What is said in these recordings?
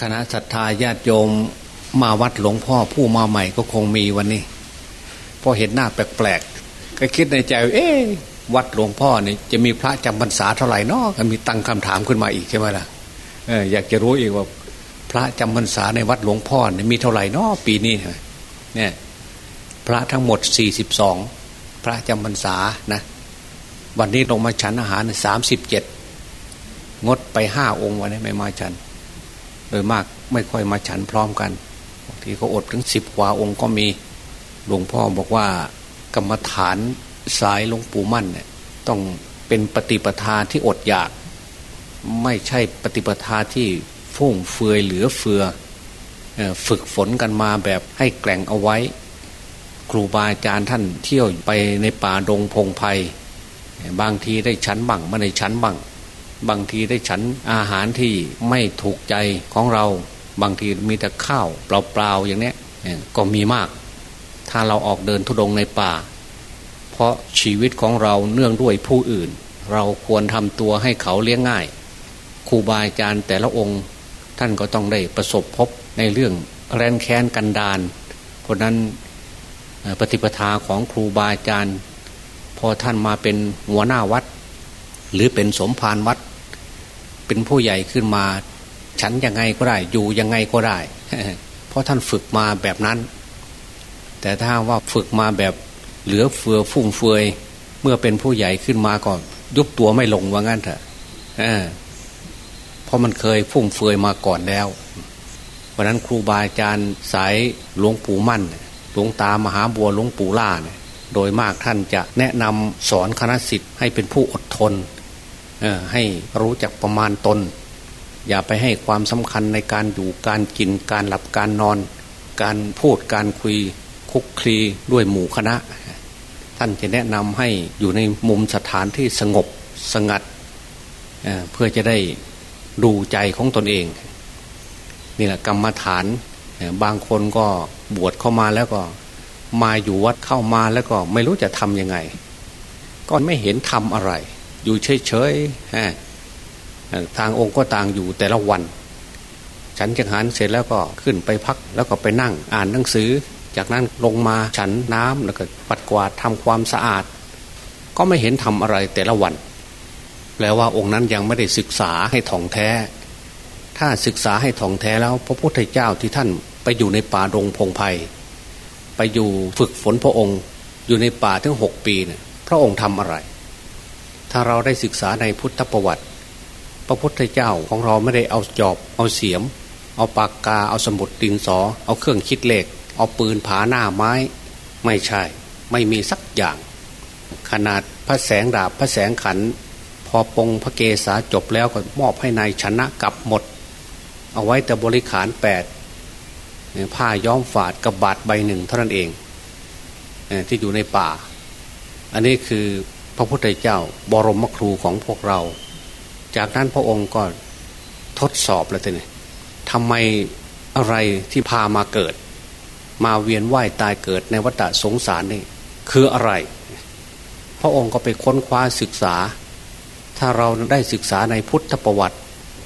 คณะศรัทธาญาติโยมมาวัดหลวงพ่อผู้มาใหม่ก็คงมีวันนี้พอเห็นหน้าแปลกๆ ก็คิดในใจ เอ๊วัดหลวงพ่อเนี่ยจะมีพระจำพรรษาเท่าไหร่นอก็มีตั้งคำถามขึ้นมาอีกใช่ไหมล่ะเอออยากจะรู้อีกว่า พระจำพรรษาในวัดหลวงพ่อเนี่ยมีเท่าไหร่นอปีนี้เนี่ยพระทั้งหมดสี่สิบสองพระจำพรรษานะ วันนี้ลงมาฉันอาหารสามสิบเจ็ดงดไปห้าองค์วันนี้ไม่มาฉัน ดยมากไม่ค่อยมาฉันพร้อมกันบางทีก็อดถึงสิบกว่าองค์ก็มีหลวงพ่อบอกว่ากรรมฐานสายหลวงปู่มั่นเนี่ยต้องเป็นปฏิปทาที่อดอยาก ไม่ใช่ปฏิปทาที่ฟุ่งเฟือยเหลือเฟือฝึกฝนกันมาแบบให้แกล่งเอาไว้ ครูบาอาจารย์ท่านเที่ยวไปในป่าดงพงไพ่บางทีได้ชั้นบังไม่ได้ชั้นบัง บางทีได้ฉันอาหารที่ไม่ถูกใจของเรา บางทีมีแต่ข้าวเปล่าๆอย่างนี้ก็มีมาก ถ้าเราออกเดินทุดงในป่า เพราะชีวิตของเราเนื่องด้วยผู้อื่น เราควรทำตัวให้เขาเลี้ยงง่ายครูบาอาจารย์แต่ละองค์ท่านก็ต้องได้ประสบพบในเรื่องแรนแค้นกันดานเพราะนั้นปฏิปทาของครูบาอาจารย์ พอท่านมาเป็นหัวหน้าวัด หรือเป็นสมภารวัด เป็นผู้ใหญ่ขึ้นมา ฉันยังไงก็ได้ อยู่ยังไงก็ได้ เพราะท่านฝึกมาแบบนั้น แต่ถ้าว่าฝึกมาแบบเหลือเฟือฟุ่มเฟือยเมื่อเป็นผู้ใหญ่ขึ้นมาก่อนยุบตัวไม่ลงว่างั้นเถอะเพราะมันเคยฟุ่มเฟือยมาก่อนแล้วเพราะนั้นครูบาอาจารย์สายหลวงปู่มั่นหลวงตามหาบัวหลวงปู่ล่าเนี่ยโดยมากท่านจะแนะนำสอนคณะสิทธิ์ให้เป็นผู้อดทน ให้รู้จักประมาณตน อย่าไปให้ความสำคัญในการอยู่การกินการหลับการนอน การพูดการคุยคุกคลีด้วยหมู่คณะ ท่านจะแนะนำให้อยู่ในมุมสถานที่สงบสงัดเเพื่อจะได้ดูใจของตนเองนี่แหละกรรมฐานบางคนก็บวชเข้ามาแล้วก็มาอยู่วัดเข้ามาแล้วก็ไม่รู้จะทำยังไง ก็ไม่เห็นทำอะไร อยู่เฉยๆทางองค์ก็ต่างอยู่แต่ละวัน ฉันจังหันเสร็จแล้วก็ขึ้นไปพักแล้วก็ไปนั่งอ่านหนังสือ จากนั้นลงมาฉันน้ำแล้วก็ปัดกวาดทำความสะอาด ก็ไม่เห็นทำอะไรแต่ละวันแปลว่าองค์นั้นยังไม่ได้ศึกษาให้ถ่องแท้ ถ้าศึกษาให้ถ่องแท้แล้วพระพุทธเจ้าที่ท่านไปอยู่ในป่าดงพงไพ่ไปอยู่ฝึกฝนพระองค์ อยู่ในป่าถึงหกปีเนี่ยพระองค์ทำอะไร ถ้าเราได้ศึกษาในพุทธประวัติ พระพุทธเจ้าของเราไม่ได้เอาจอบ เอาเสียม เอาปากกา เอาสมุดดินสอ เอาเครื่องคิดเลข เอาปืนผาหน้าไม้ ไม่ใช่ ไม่มีสักอย่าง ขนาดพระแสงดาบพระแสงขัน พอปงพระเกศาจบแล้วก็มอบให้ในายชนะกลับหมด เอาไว้แต่บริขารแปดผ้าย้อมฝาดกับบาดใบหนึ่งเท่านั้นเองที่อยู่ในป่า อันนี้คือ พระพุทธเจ้าบรมครูของพวกเรา จากนั้นพระองค์ก็ทดสอบแล้วทีนี้ทำไมอะไรที่พามาเกิด มาเวียนว่ายตายเกิดในวัฏสงสารนี่คืออะไร พระองค์ก็ไปค้นคว้าศึกษา ถ้าเราได้ศึกษาในพุทธประวัติ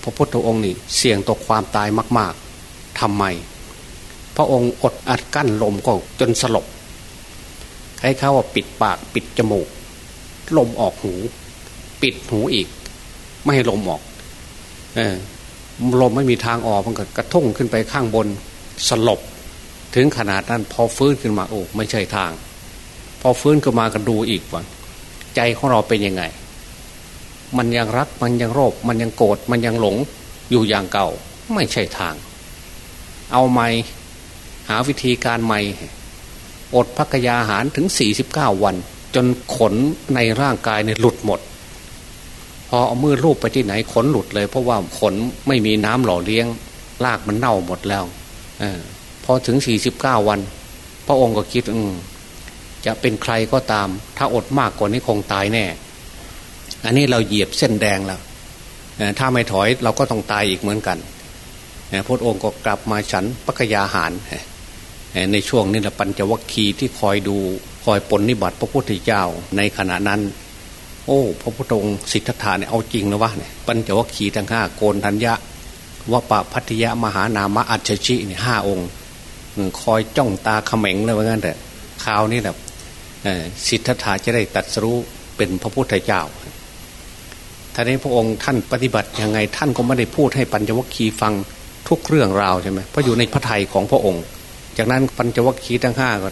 พระพุทธองค์นี่เสี่ยงต่อความตายมาก ๆทำไม พระองค์อดอัดกั้นลมก็จนสลบใครเขาว่าปิดปากปิดจมูก ลมออกหู ปิดหูอีก ไม่ให้ลมออกออลมไม่มีทางออกมันก็กระทุ่งขึ้นไปข้างบนสลบ ถึงขนาดนั้นพอฟื้นขึ้นมาโอ้ไม่ใช่ทาง พอฟื้นขึ้นมาก็ดูอีกวันใจของเราเป็นยังไง มันยังรักมันยังโรคมันยังโกรธมันยังหลงอยู่อย่างเก่า ไม่ใช่ทาง เอาไหม่หาวิธีการใหม่ อดพักยาหารถึงสี่สิบเก้าวัน จนขนในร่างกายเนี่ยหลุดหมด พอเอามือรูปไปที่ไหนขนหลุดเลย เพราะว่าขนไม่มีน้ำหล่อเลี้ยงรากมันเน่าหมดแล้วอพอถึงสี่สิบเก้าวัน พระองค์ก็คิดอืจะเป็นใครก็ตาม ถ้าอดมากกว่านี้คงตายแน่ อันนี้เราเหยียบเส้นแดงแล้วถ้าไม่ถอยเราก็ต้องตายอีกเหมือนกันพระองค์ก็กลับมาฉันปักยาหารในช่วงนี้แหละปัญจวัคคีย์ที่คอยดู อยปนนิบัติพระพุทธเจ้าในขณะนั้น โอ้ พระพุทธองค์สิทธัตถะเนี่ยเอาจริงนะวะเนี่ยปัญจวัคคีย์ทั้งห้าโกนทัญญะวปะพัทยมหานามะอัจฉริเนี่ยห้าองค์คอยจ้องตาเขม็งเลยว่างั้นแต่คราวนี้แบบสิทธัตถะจะได้ตัดสู้เป็นพระพุทธเจ้าท่านี้พระองค์ท่านปฏิบัติยังไงท่านก็ไม่ได้พูดให้ปัญจวัคคีย์ฟังทุกเรื่องราวใช่ไหมเพราะอยู่ในพระทัยของพระองค์ จากนั้นปัญจวัคคีย์ทั้งห้าก็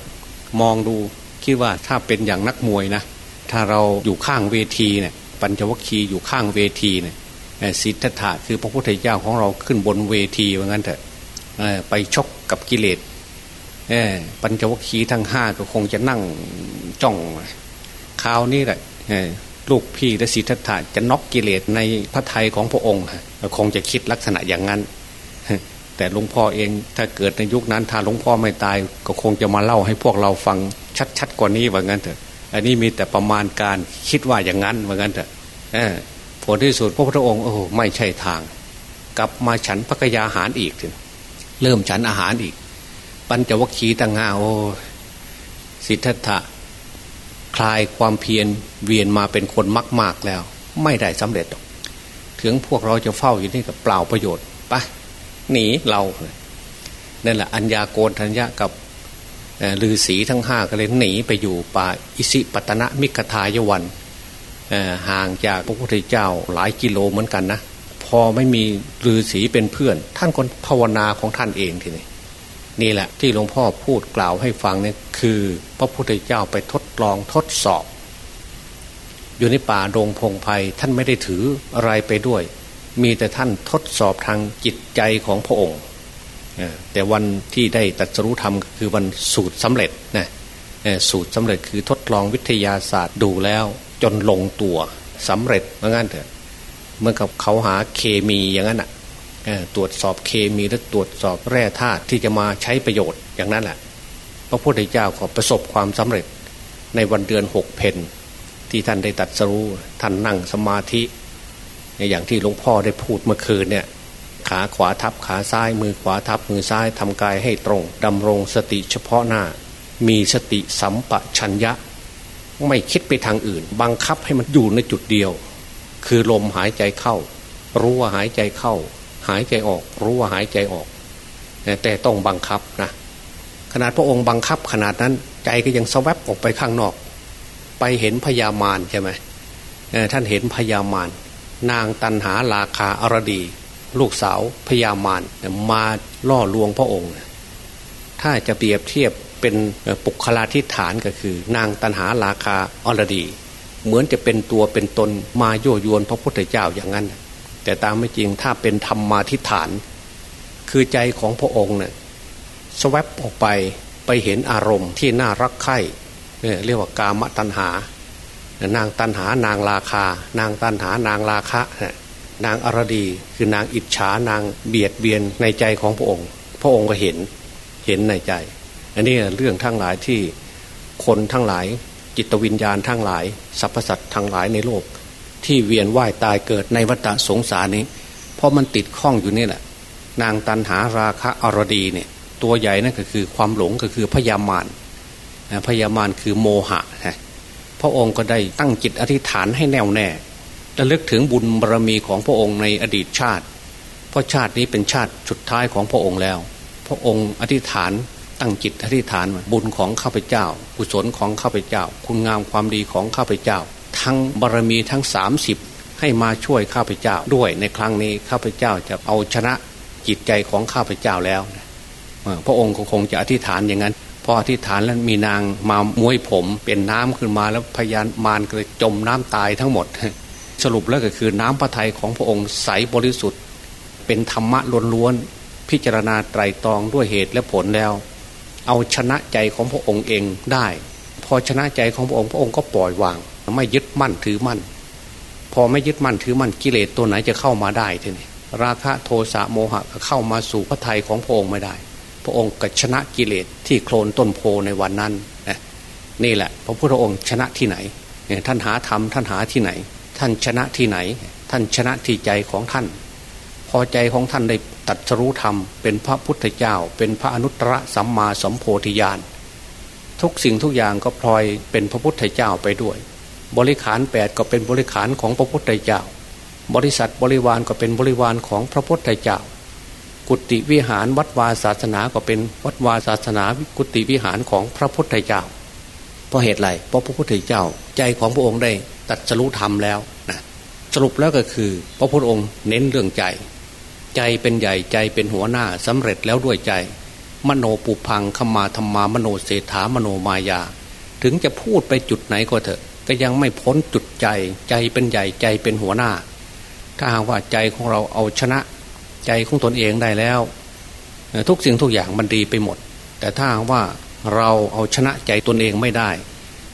มองดู คิดว่าถ้าเป็นอย่างนักมวยนะถ้าเราอยู่ข้างเวทีเนี่ยปัญจวัคคีย์อยู่ข้างเวทีเนี่ยสิทธัตถะคือพระพุทธเจ้าของเราขึ้นบนเวทีว่างั้นเถอะไปชกกับกิเลสปัญจวัคคีย์ทั้งห้าก็คงจะนั่งจ้องคราวนี้แหละลูกพี่และสิทธัตถะจะน็อกกิเลสในพระทัยของพระองค์คงจะคิดลักษณะอย่างนั้น แต่หลวงพ่อเองถ้าเกิดในยุคนั้นถ้าหลวงพ่อไม่ตาย ก็คงจะมาเล่าให้พวกเราฟังชัดๆกว่านี้ว่างั้นเถอะ อันนี้มีแต่ประมาณการคิดว่าอย่างนั้นว่างั้นเถอะผลที่สุดพระพุทธองค์โอ้ไม่ใช่ทาง กลับมาฉันพระกยาหารอีกถึงเริ่มฉันอาหารอีก ปัญจวัคคีย์ต่างหาโอ้สิทธัตถะคลายความเพียรเวียนมาเป็นคนมาก ๆแล้ว ไม่ได้สำเร็จถึงพวกเราจะเฝ้าอยู่นี่กับเปล่าประโยชน์ไป หนีเรานั่นแหละอัญญาโกนทัญญากับลือศีทั้งห้าก็เลยหนีไปอยู่ป่าอิสิปตนะมิกทายวันห่างจากพระพุทธเจ้าหลายกิโลเหมือนกันนะพอไม่มีลือศีเป็นเพื่อน ท่านคนภาวนาของท่านเองทีนี้นี่แหละที่หลวงพ่อพูดกล่าวให้ฟังเนี่ยคือ พระพุทธเจ้าไปทดลองทดสอบ อยู่ในป่าโรงพงไพ่ท่านไม่ได้ถืออะไรไปด้วย มีแต่ท่านทดสอบทางจิตใจของพระองค์ แต่วันที่ได้ตัดสรุธรรมคือวันสูตรสำเร็จนะสูตรสำเร็จคือทดลองวิทยาศาสตร์ดูแล้ว จนลงตัวสำเร็จเมือนกันเถอะเมื่อกับเขาหาเคมีอย่างนั้นอะตรวจสอบเคมีและตรวจสอบแร่ธาตุที่จะมาใช้ประโยชน์อย่างนั้นแหละพระพุทธเจ้าขอประสบความสำเร็จในวันเดือนหกเพนที่ท่านได้ตัดสู้ท่านนั่งสมาธิ อย่างที่หลวงพ่อได้พูดเมื่อคืนเนี่ยขาขวาทับขาซ้ายมือขวาทับมือซ้ายทำกายให้ตรงดำรงสติเฉพาะหน้า มีสติสัมปชัญญะ ไม่คิดไปทางอื่น บังคับให้มันอยู่ในจุดเดียว คือลมหายใจเข้า รู้ว่าหายใจเข้า หายใจออก รู้ว่าหายใจออก แต่ต้องบังคับนะขนาดพระองค์บังคับขนาดนั้นใจก็ยังสวับออกไปข้างนอก ไปเห็นพญามารใช่ไหมท่านเห็นพญามาร นางตันหาราคาอรดี ลูกสาวพญามารมาล่อลวงพระองค์ ถ้าจะเปรียบเทียบเป็นปุคลาธิฐานก็คือ นางตันหาราคาอรดี เหมือนจะเป็นตัวเป็นตนมาโยโยนพระพุทธเจ้าอย่างนั้น แต่ตามไม่จริงถ้าเป็นธรรมมาทิฐาน คือใจของพระองค์เนี่ยสวบออกไปไปเห็นอารมณ์ที่น่ารักใคร่เรียกว่ากามตัณหา นางตัณหานางราคา นางตัณหานางราคะนางอรดีคือนางอิจฉานางเบียดเบียนในใจของพระองค์ พระองค์ก็เห็นเห็นในใจ อันนี้เรื่องทั้งหลายที่คนทั้งหลาย จิตวิญญาณทั้งหลายสรรพสัตว์ทั้งหลายในโลก ที่เวียนว่ายตายเกิดในวัฏสงสารนี้ เพราะมันติดข้องอยู่นี่แหละ นางตันหาราคะอรดีเนี่ยตัวใหญ่นั่นก็คือความหลงก็คือพยามารพยามารคือโมหะ พระองค์ก็ได้ตั้งจิตอธิษฐานให้แน่วแน่ระลึกถึงบุญบารมีของพระองค์ในอดีตชาติ เพราะชาตินี้เป็นชาติสุดท้ายของพระองค์แล้ว พระองค์อธิษฐานตั้งจิตอธิษฐานบุญของข้าพเจ้า กุศลของข้าพเจ้า คุณงามความดีของข้าพเจ้า ทั้งบารมีทั้ง 30 ให้มาช่วยข้าพเจ้าด้วยในครั้งนี้ข้าพเจ้าจะเอาชนะจิตใจของข้าพเจ้าแล้วพระองค์ก็คงจะอธิษฐานอย่างนั้น พออธิษฐานแล้วมีนางมามวยผม เป็นน้ำขึ้นมาแล้วพยานมารก็เลยจมน้ำตายทั้งหมด สรุปแล้วก็คือน้ำพระทัยของพระองค์ใสบริสุทธิ์ เป็นธรรมะล้วนๆพิจารณาไตรตรองด้วยเหตุและผลแล้ว เอาชนะใจของพระองค์เองได้ พอชนะใจของพระองค์พระองค์ก็ปล่อยวาง ไม่ยึดมั่นถือมั่น พอไม่ยึดมั่นถือมั่นกิเลสตัวไหนจะเข้ามาได้ทีนี้ราคะโทสะโมหะเข้ามาสู่พระทัยของพระองค์ไม่ได้ พระองค์ก็ชนะกิเลสที่โคลนต้นโพในวันนั้นนี่แหละ พระพุทธองค์ชนะที่ไหนท่านหาธรรมท่านหาที่ไหน ท่านชนะที่ไหน ท่านชนะที่ใจของท่าน พอใจของท่านได้ตัดรู้ธรรม เป็นพระพุทธเจ้า เป็นพระอนุตตรสัมมาสัมโพธิญาณทุกสิ่งทุกอย่างก็พลอยเป็นพระพุทธเจ้าไปด้วย บริขารแปดก็เป็นบริขารของพระพุทธเจ้า บริษัทบริวารก็เป็นบริวารของพระพุทธเจ้า กุฏิวิหารวัดวาศาสนาก็เป็นวัดวาศาสนากุฏิวิหารของพระพุทธเจ้า เพราะเหตุไรเพราะพระพุทธเจ้า ใจของพระองค์ได้ตัดสรุธรรมแล้วนะสรุปแล้วก็คือ พระพุทธองค์เน้นเรื่องใจ ใจเป็นใหญ่ใจเป็นหัวหน้าสำเร็จแล้วด้วยใจ มโนปุพังขมาธรรมามโนเศรษฐามโนมายา ถึงจะพูดไปจุดไหนก็เถอะ ก็ยังไม่พ้นจุดใจ ใจเป็นใหญ่ใจเป็นหัวหน้า ถ้าหากว่าใจของเราเอาชนะ ใจของตนเองได้แล้ว ทุกสิ่งทุกอย่างมันดีไปหมด แต่ถ้าว่าเราเอาชนะใจตนเองไม่ได้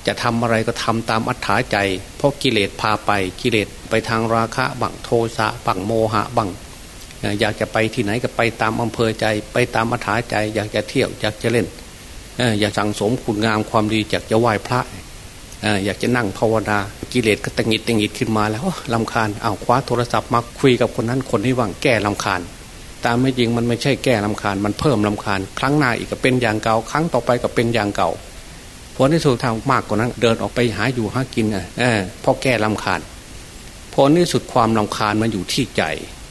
จะทำอะไรก็ทำตามอัธยาใจ เพราะกิเลสพาไปกิเลสไปทางราคะบังโทสะบังโมหะบังอยากจะไปที่ไหนก็ไปตามอำเภอใจ ไปตามอัธยาใจ อยากจะเที่ยวอยากจะเล่นอยากสั่งสมคุณงามความดีอยากจะไหว้พระ อยากจะนั่งภาวนากิเลสก็ตังหิดตังหิดขึ้นมาแล้วลำคาญเอาคว้าโทรศัพท์มาคุยกับคนนั้นคนนี้ว่างแก้ลำคาญ ตามไม่จริงมันไม่ใช่แก้ลำคาญ มันเพิ่มลำคาญ ครั้งหน้าอีกก็เป็นอย่างเก่า ครั้งต่อไปก็เป็นอย่างเก่าผลที่สุดทางมากกว่านั้น เดินออกไปหาอยู่หากินอะเพราะแก้ลำคาญผลที่สุดความลำคาญมันอยู่ที่ใจ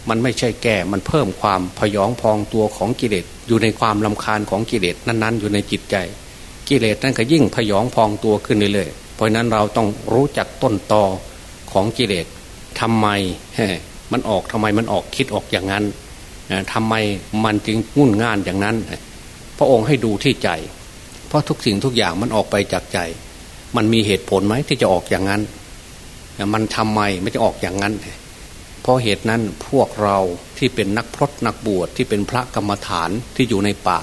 มันไม่ใช่แก้มันเพิ่มความพยองพองตัวของกิเลสอยู่ในความลำคาญของกิเลสนั้น ๆ อยู่ในจิตใจ กิเลสนั่นก็ยิ่งพยองพองตัวขึ้นเรื่อยๆ ราะนั้นเราต้องรู้จักต้นตอของกิเลสทำไมมันออกทำไมมันออกคิดออกอย่างนั้นทำไมมันจึงงุ่นง่านอย่างนั้น พระองค์ให้ดูที่ใจ เพราะทุกสิ่งทุกอย่างมันออกไปจากใจ มันมีเหตุผลไหมที่จะออกอย่างนั้น มันทำไมไม่จะออกอย่างนั้น เพราะเหตุนั้นพวกเราที่เป็นนักพรตนักบวชที่เป็นพระกรรมฐานที่อยู่ในป่า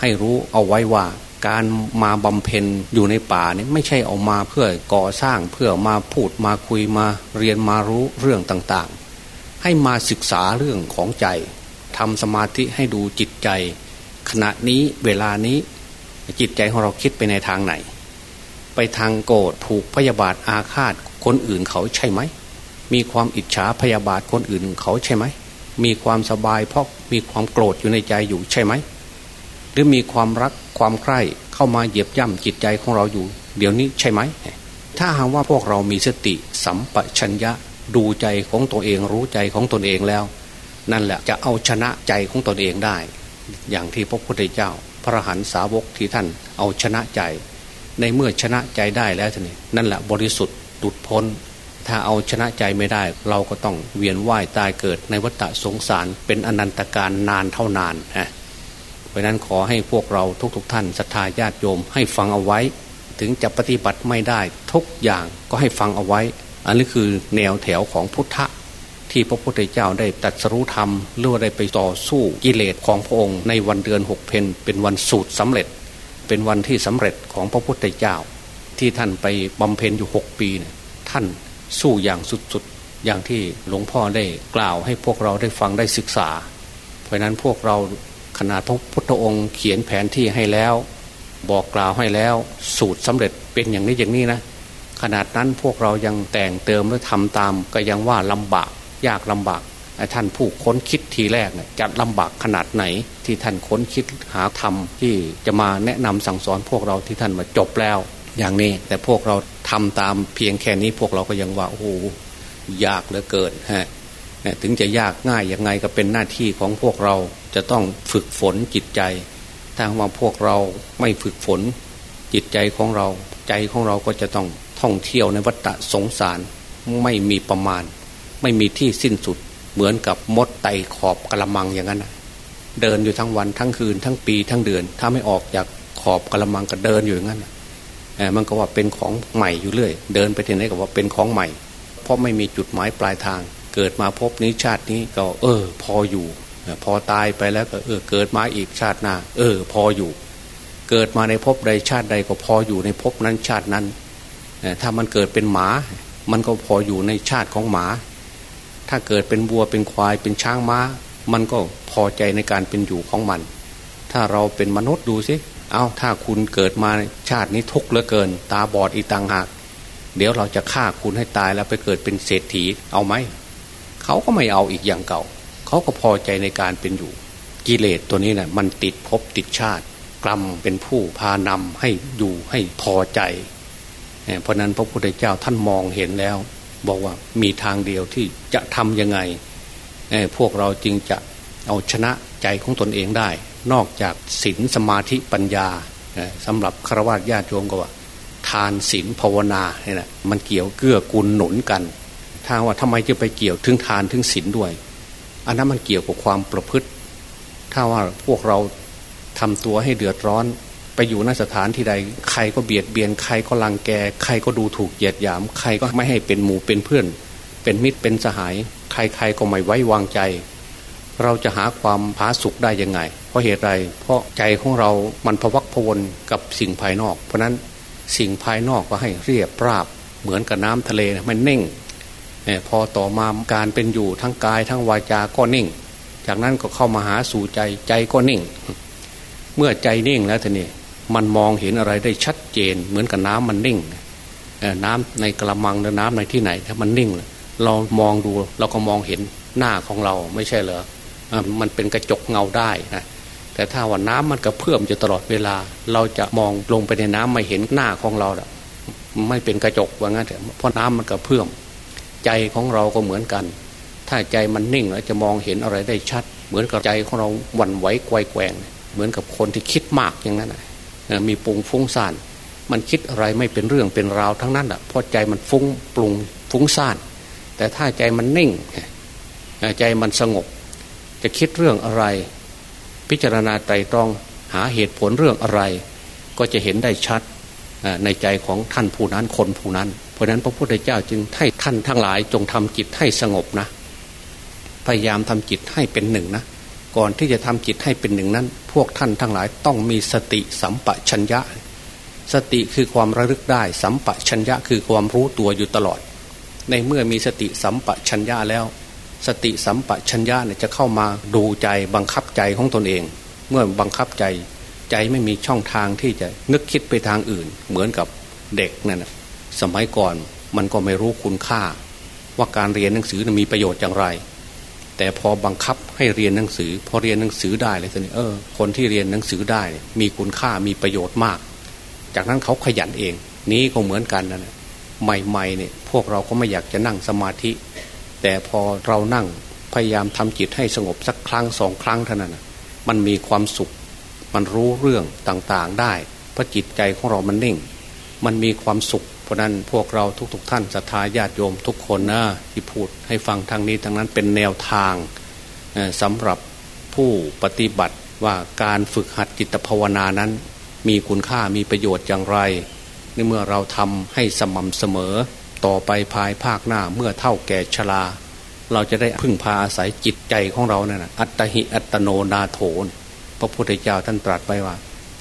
ให้รู้เอาไว้ว่า การมาบำเพ็ญอยู่ในป่านี่ไม่ใช่ออกมาเพื่อก่อสร้างเพื่อมาพูดมาคุยมาเรียนมารู้เรื่องต่างๆ ให้มาศึกษาเรื่องของใจทำสมาธิให้ดูจิตใจ ขณะนี้เวลานี้จิตใจของเราคิดไปในทางไหน ไปทางโกรธผูกพยาบาทอาฆาตคนอื่นเขาใช่ไหม มีความอิจฉาพยาบาทคนอื่นเขาใช่ไหม มีความสบายเพราะมีความโกรธอยู่ในใจอยู่ใช่ไหม หรือมีความรัก ความใคร่เข้ามาเหยียบย่ำจิตใจของเราอยู่ เดี๋ยวนี้ใช่ไหม ถ้าหากว่าพวกเรามีสติสัมปชัญญะดูใจของตัวเองรู้ใจของตนเองแล้ว นั่นแหละจะเอาชนะใจของตนเองได้ อย่างที่พระพุทธเจ้า พระหันสาวกที่ท่านเอาชนะใจ ในเมื่อชนะใจได้แล้วท่านนั่นแหละบริสุทธิ์ดุดพ้น ถ้าเอาชนะใจไม่ได้ เราก็ต้องเวียนว่ายตายเกิดในวัฏสงสารเป็นอนันตการนานเท่านานฮะ ราะนั้นขอให้พวกเราทุกๆทท่านศรัทธาญาติโยมให้ฟังเอาไว้ ถึงจะปฏิบัติไม่ได้ทุกอย่างก็ให้ฟังเอาไว้ อันนี้คือแนวแถวของพุทธะ ที่พระพุทธเจ้าได้ตัดสรู้ธรรมหรือว่าได้ไปต่อสู้กิเลสของพระองค์ ในวันเดือนหกเพนเป็นวันสูตรสำเร็จ เป็นวันที่สำเร็จของพระพุทธเจ้า ที่ท่านไปบำเพ็ญอยู่หกปีเนี่ยท่านสู้อย่างสุดๆอย่างที่หลวงพ่อได้กล่าวให้พวกเราได้ฟังได้ศึกษา เพราะนั้นพวกเรา ขนาดพระพุทธองค์เขียนแผนที่ให้แล้ว บอกกล่าวให้แล้ว สูตรสำเร็จเป็นอย่างนี้อย่างนี้นะขนาดนั้นพวกเรายังแต่งเติมและทำตาม ก็ยังว่าลำบากยากลำบากท่านผู้ค้นคิดทีแรกเนี่ยจะลำบากขนาดไหน ที่ท่านค้นคิดหาธรรมที่จะมาแนะนำสั่งสอนพวกเราที่ท่านมาจบแล้ว อย่างนี้แต่พวกเราทำตามเพียงแค่นี้พวกเราก็ยังว่าโอ้โหยากเหลือเกินฮะ ถึงจะยากง่ายยังไงก็เป็นหน้าที่ของพวกเราจะต้องฝึกฝนจิตใจ ถ้าว่าพวกเราไม่ฝึกฝนจิตใจของเรา ใจของเราก็จะต้องท่องเที่ยวในวัฏสงสารไม่มีประมาณ ไม่มีที่สิ้นสุดเหมือนกับมดไตขอบกระมังอย่างนั้นเดินอยู่ทั้งวันทั้งคืนทั้งปีทั้งเดือน ถ้าไม่ออกจากขอบกระมังก็เดินอยู่อย่างนั้นมันก็ว่าเป็นของใหม่อยู่เรื่อย เดินไปที่ไหนก็ว่าเป็นของใหม่ เพราะไม่มีจุดหมายปลายทาง เกิดมาพบนี้ชาตินี้ก็ เออ พออยู่ พอตายไปแล้วก็เออเกิดมาอีกชาติหน้า เออ พออยู่ เกิดมาในภพใดชาติใดก็พออยู่ในภพนั้นชาตินั้นถ้ามันเกิดเป็นหมา มันก็พออยู่ในชาติของหมา ถ้าเกิดเป็นวัวเป็นควายเป็นช้างม้า มันก็พอใจในการเป็นอยู่ของมัน ถ้าเราเป็นมนุษย์ดูสิเอาถ้าคุณเกิดมาชาตินี้ทุกข์เหลือเกิน ตาบอดอีตังหักเดี๋ยวเราจะฆ่าคุณให้ตายแล้วไปเกิดเป็นเศรษฐีเอาไหม เขาก็ไม่เอาอีกอย่างเก่า เขาก็พอใจในการเป็นอยู่ กิเลสตัวนี้นะ่ะมันติดภพติดชาติ กรรมเป็นผู้พานำให้อยู่ให้พอใจ เพราะนั้นพระพุทธเจ้าท่านมองเห็นแล้ว บอกว่ามีทางเดียวที่จะทำยังไง พวกเราจึงจะเอาชนะใจใจของตนเองได้ นอกจากศีลสมาธิปัญญาสำหรับฆราวาสญาติโยมก็ว่า ทานศีลภาวนาเนี่ยนะมันเกี่ยวเกื้อกูลหนุนกัน ถ้าว่าทำไมจะไปเกี่ยวถึงทานถึงศีลด้วย อันนั้นมันเกี่ยวกับความประพฤติ ถ้าว่าพวกเราทำตัวให้เดือดร้อน ไปอยู่นสถานที่ใด ใครก็เบียดเบียน ใครก็ลังแก ใครก็ดูถูกเหยียดหยาม ใครก็ไม่ให้เป็นหมู่เป็นเพื่อน เป็นมิตรเป็นสหาย ใครๆก็ไม่ไว้วางใจ เราจะหาความผาสุกได้ยังไง เพราะเหตุใดเพราะใจของเรา มันพวักพวนกับสิ่งภายนอก เพราะนั้นสิ่งภายนอกก็ให้เรียบราบ เหมือนกับน้ำทะเลมันเน่ง พอต่อมาการเป็นอยู่ทั้งกายทั้งวาจาก็นิ่ง จากนั้นก็เข้ามาหาสู่ใจใจก็นิ่ง เมื่อใจนิ่งแล้วทีนี้มันมองเห็นอะไรได้ชัดเจน เหมือนกับน้ำมันนิ่งน้ำในกระมังหรือน้ำในที่ไหน ถ้ามันนิ่ง เรามองดูเราก็มองเห็นหน้าของเราไม่ใช่เหรอมันเป็นกระจกเงาได้นะแต่ถ้าว่าน้ำมันกระเพื่อมจะตลอดเวลา เราจะมองลงไปในน้ำไม่เห็นหน้าของเราไม่เป็นกระจกว่างั้นเถอะเพราะน้ำมันกระเพื่อม ใจของเราก็เหมือนกัน ถ้าใจมันนิ่งเราจะมองเห็นอะไรได้ชัด เหมือนกับใจของเราวันไหวไกวแกว่งเหมือนกับคนที่คิดมากอย่างนั้นมีปุงฟุ้งซ่านมันคิดอะไรไม่เป็นเรื่องเป็นราวทั้งนั้นอะเพราะใจมันฟุ้งปรุงฟุ้งซ่าน แต่ถ้าใจมันนิ่ง ใจมันสงบ จะคิดเรื่องอะไร พิจารณาไตรตรองหาเหตุผลเรื่องอะไร ก็จะเห็นได้ชัดในใจของท่านผู้นั้นคนผู้นั้น เพราะนั้นพระพุทธเจ้าจึงให้ท่านทั้งหลายจงทำจิตให้สงบนะ พยายามทำจิตให้เป็นหนึ่งนะ ก่อนที่จะทำจิตให้เป็นหนึ่งนั้น พวกท่านทั้งหลายต้องมีสติสัมปชัญญะ สติคือความระลึกได้ สัมปชัญญะคือความรู้ตัวอยู่ตลอด ในเมื่อมีสติสัมปชัญญะแล้ว สติสัมปชัญญะเนี่ยจะเข้ามาดูใจบังคับใจของตนเอง เมื่อบังคับใจ ใจไม่มีช่องทางที่จะนึกคิดไปทางอื่น เหมือนกับเด็กนั่น สมัยก่อนมันก็ไม่รู้คุณค่า ว่าการเรียนหนังสือมีประโยชน์อย่างไร แต่พอบังคับให้เรียนหนังสือ พอเรียนหนังสือได้เลยทีนี้เออคนที่เรียนหนังสือได้ มีคุณค่ามีประโยชน์มาก จากนั้นเขาขยันเอง นี้ก็เหมือนกันนะใหม่ๆเนี่ยพวกเราก็ไม่อยากจะนั่งสมาธิ แต่พอเรานั่งพยายามทำจิตให้สงบสักครั้งสองครั้งเท่านั้นมันมีความสุข มันรู้เรื่องต่างๆได้เพราะจิตใจของเรามันนิ่ง มันมีความสุข เพราะนั้นพวกเราทุกๆทท่านศรัทธาญาติโยมทุกคนนะที่พูดให้ฟังทางนี้ทางนั้นเป็นแนวทางสำหรับผู้ปฏิบัติว่าการฝึกหัดจิตภาวนานั้น มีคุณค่ามีประโยชน์อย่างไรในเมื่อเราทำให้สม่ำเสมอ ต่อไปภายภาคหน้าเมื่อเท่าแก่ชราเราจะได้พึ่งพาอาศัยจิตใจของเราเนี่ยนะอัตหิอัตโนนาโถนพระพุทธเจ้าท่านตรัสไว้ว่า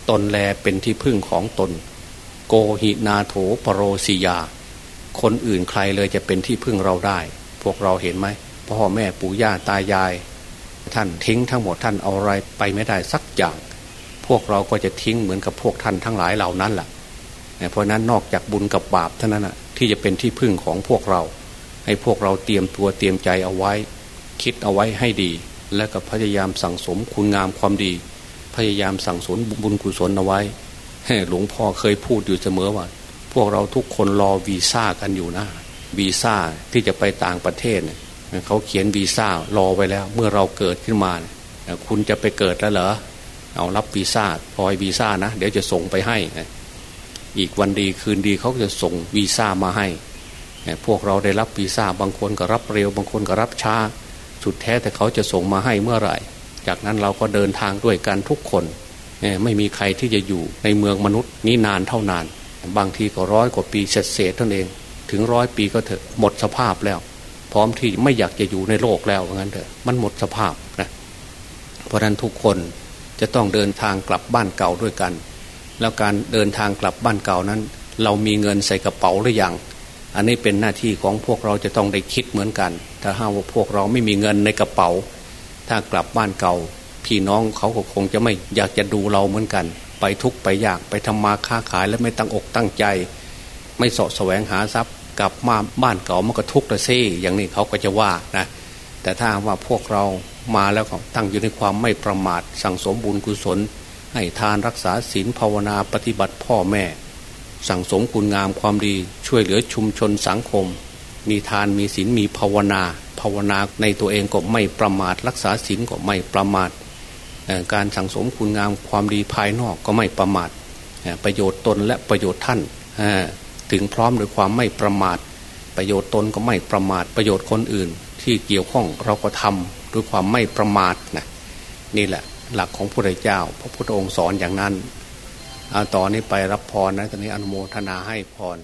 ตนแลเป็นที่พึ่งของตน โกหินาโถปโรสิยา คนอื่นใครเลยจะเป็นที่พึ่งเราได้ พวกเราเห็นไหมพ่อแม่ปู่ย่าตายาย ท่านทิ้งทั้งหมดท่านเอาอะไรไปไม่ได้สักอย่าง พวกเราก็จะทิ้งเหมือนกับพวกท่านทั้งหลายเหล่านั้นแหละเพราะนั้นนอกจากบุญกับบาปเท่านั้นนะที่จะเป็นที่พึ่งของพวกเรา ให้พวกเราเตรียมตัวเตรียมใจเอาไว้ คิดเอาไว้ให้ดี และก็พยายามสั่งสมคุณงามความดี พยายามสั่งสมบุญกุศลเอาไว้ หลวงพ่อเคยพูดอยู่เสมอว่า พวกเราทุกคนรอวีซ่ากันอยู่นะวีซ่าที่จะไปต่างประเทศเนี่ยเขาเขียนวีซ่ารอไว้แล้ว เมื่อเราเกิดขึ้นมา คุณจะไปเกิดแล้วเหรอเอารับวีซ่าพอยวีซ่านะ เดี๋ยวจะส่งไปให้ อีกวันดีคืนดีเขาจะส่งวีซ่ามาให้ พวกเราได้รับวีซ่าบางคนก็รับเร็ว บางคนก็รับช้า สุดแท้แต่เขาจะส่งมาให้เมื่อไหร่ จากนั้นเราก็เดินทางด้วยกันทุกคน ไม่มีใครที่จะอยู่ในเมืองมนุษย์นี้นานเท่านาน บางทีก็ร้อยกว่าปีเศษเศษท่านเอง ถึงร้อยปีก็เถอะหมดสภาพแล้ว พร้อมที่ไม่อยากจะอยู่ในโลกแล้วงั้นเถอะมันหมดสภาพนะเพราะนั้นทุกคนจะต้องเดินทางกลับบ้านเก่าด้วยกัน แล้วการเดินทางกลับบ้านเก่านั้น เรามีเงินใส่กระเป๋าหรือยังอันนี้เป็นหน้าที่ของพวกเราจะต้องได้คิดเหมือนกัน ถ้าหากว่าพวกเราไม่มีเงินในกระเป๋า ถ้ากลับบ้านเก่า พี่น้องเขาก็คงจะไม่อยากจะดูเราเหมือนกัน ไปทุกไปยากไปทำมาค้าขายแล้วไม่ตั้งอกตั้งใจ ไม่สาะแสวงหาทรัพย์กลับมาบ้านเก่ามันก็ทุกข์ละซี่อย่างนี้เขาก็จะว่านะแต่ถ้าว่าพวกเรามาแล้วก็ตั้งอยู่ในความไม่ประมาท สั่งสมบุญกุศล ให้ทานรักษาศีลภาวนาปฏิบัติพ่อแม่ สั่งสมคุณงามความดีช่วยเหลือชุมชนสังคม มีทานมีศีลมีภาวนา ภาวนาในตัวเองก็ไม่ประมาท รักษาศีลก็ไม่ประมาท การสั่งสมคุณงามความดีภายนอกก็ไม่ประมาทประโยชน์ตนและประโยชน์ท่านถึงพร้อมด้วยความไม่ประมาท ประโยชน์ตนก็ไม่ประมาทประโยชน์คนอื่น ที่เกี่ยวข้องเราก็ทำด้วยความไม่ประมาทนะนี่แหละหลักของพระเจ้า พระพุทธองค์สอนอย่างนั้นเอาต่อนนี้ไปรับพรนะตอนนี้อนุโมทนาให้พร